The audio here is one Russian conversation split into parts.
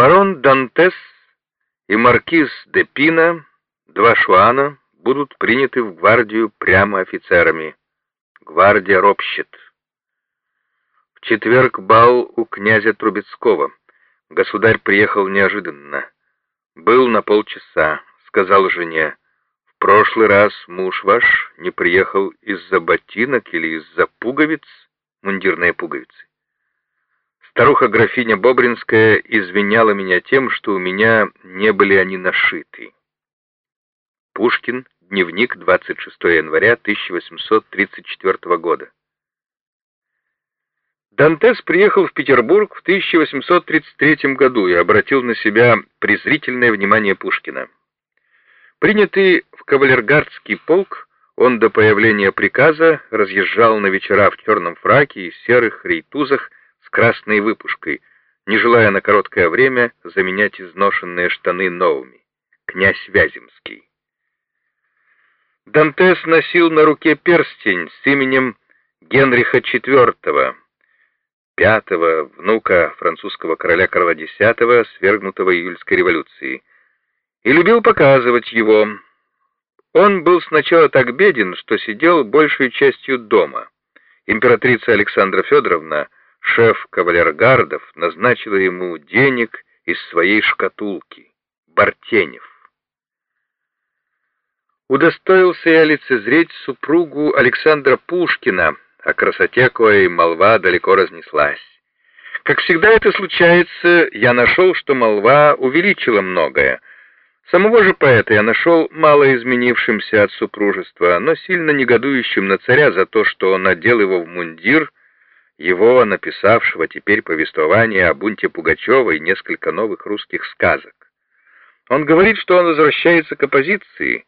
Барон Дантес и маркиз де Пина, два шуана, будут приняты в гвардию прямо офицерами. Гвардия ропщет. В четверг бал у князя Трубецкого. Государь приехал неожиданно. Был на полчаса, сказал жене. В прошлый раз муж ваш не приехал из-за ботинок или из-за пуговиц, мундирные пуговицы. Старуха-графиня Бобринская извиняла меня тем, что у меня не были они нашиты. Пушкин, дневник, 26 января 1834 года. Дантес приехал в Петербург в 1833 году и обратил на себя презрительное внимание Пушкина. Принятый в кавалергардский полк, он до появления приказа разъезжал на вечера в черном фраке и серых рейтузах красной выпушкой, не желая на короткое время заменять изношенные штаны новыми. Князь Вяземский. Дантес носил на руке перстень с именем Генриха IV, пятого внука французского короля Карла X, свергнутого июльской революцией, и любил показывать его. Он был сначала так беден, что сидел большей частью дома. Императрица Александра Федоровна шеф кавалергардов назначила ему денег из своей шкатулки, Бартенев. Удостоился я лицезреть супругу Александра Пушкина, о красоте коей молва далеко разнеслась. Как всегда это случается, я нашел, что молва увеличила многое. Самого же поэта я нашел мало изменившимся от супружества, но сильно негодующим на царя за то, что он одел его в мундир, его, написавшего теперь повествование о бунте Пугачева и несколько новых русских сказок. Он говорит, что он возвращается к оппозиции,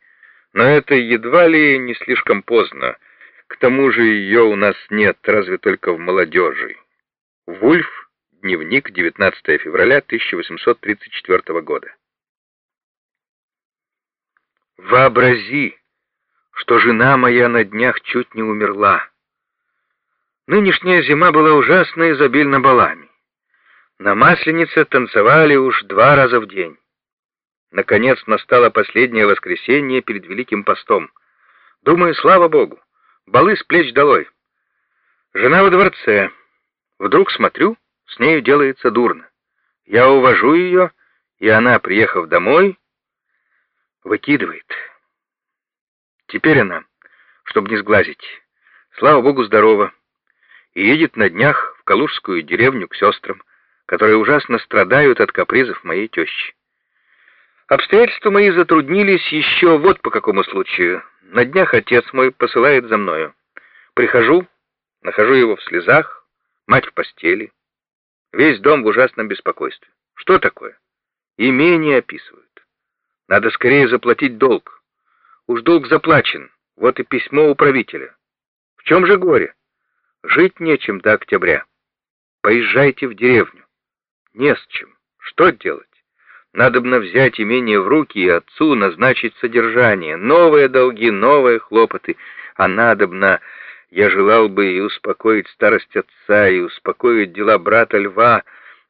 но это едва ли не слишком поздно. К тому же ее у нас нет, разве только в молодежи. Вульф, дневник, 19 февраля 1834 года. Вообрази, что жена моя на днях чуть не умерла. Нынешняя зима была ужасно изобильна балами. На Масленице танцевали уж два раза в день. Наконец настало последнее воскресенье перед Великим постом. Думаю, слава Богу, балы с плеч долой. Жена во дворце. Вдруг смотрю, с нею делается дурно. Я увожу ее, и она, приехав домой, выкидывает. Теперь она, чтобы не сглазить, слава Богу, здорова и едет на днях в Калужскую деревню к сестрам, которые ужасно страдают от капризов моей тещи. Обстоятельства мои затруднились еще вот по какому случаю. На днях отец мой посылает за мною. Прихожу, нахожу его в слезах, мать в постели. Весь дом в ужасном беспокойстве. Что такое? Имение описывают. Надо скорее заплатить долг. Уж долг заплачен, вот и письмо управителя. В чем же горе? Жить нечем до октября. Поезжайте в деревню. Не с чем. Что делать? Надобно взять имение в руки и отцу назначить содержание. Новые долги, новые хлопоты. А надобно... Я желал бы и успокоить старость отца, и успокоить дела брата Льва.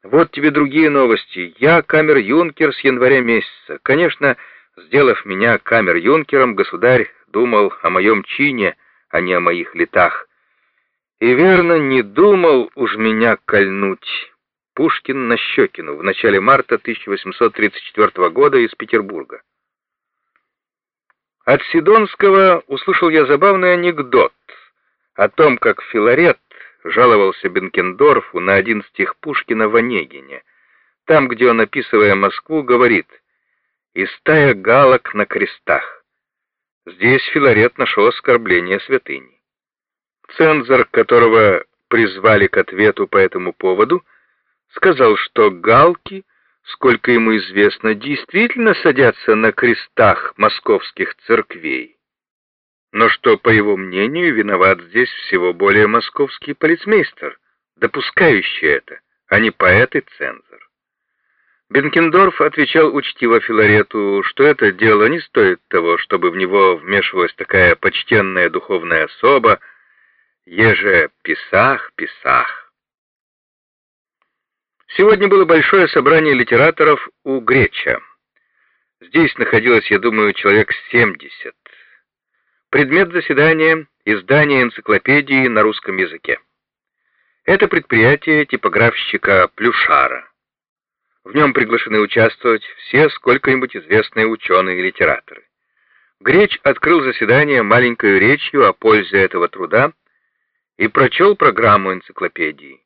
Вот тебе другие новости. Я камер-юнкер с января месяца. Конечно, сделав меня камер-юнкером, государь думал о моем чине, а не о моих летах. И верно не думал уж меня кольнуть. Пушкин на Щекину в начале марта 1834 года из Петербурга. От Сидонского услышал я забавный анекдот о том, как Филарет жаловался Бенкендорфу на один стих Пушкина в Онегине, там, где он, описывая Москву, говорит «И стая галок на крестах». Здесь Филарет нашел оскорбление святыни. Цензор, которого призвали к ответу по этому поводу, сказал, что галки, сколько ему известно, действительно садятся на крестах московских церквей, но что, по его мнению, виноват здесь всего более московский полицмейстер, допускающий это, а не поэт и цензор. Бенкендорф отвечал учтиво Филарету, что это дело не стоит того, чтобы в него вмешивалась такая почтенная духовная особа, еже писах, писах. Сегодня было большое собрание литераторов у Греча. Здесь находилось, я думаю, человек 70. Предмет заседания — издание энциклопедии на русском языке. Это предприятие типографщика Плюшара. В нем приглашены участвовать все сколько-нибудь известные ученые и литераторы. Греч открыл заседание маленькой речью о пользе этого труда и прочел программу энциклопедии.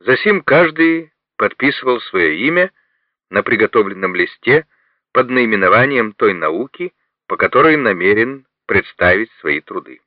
Засим каждый подписывал свое имя на приготовленном листе под наименованием той науки, по которой намерен представить свои труды.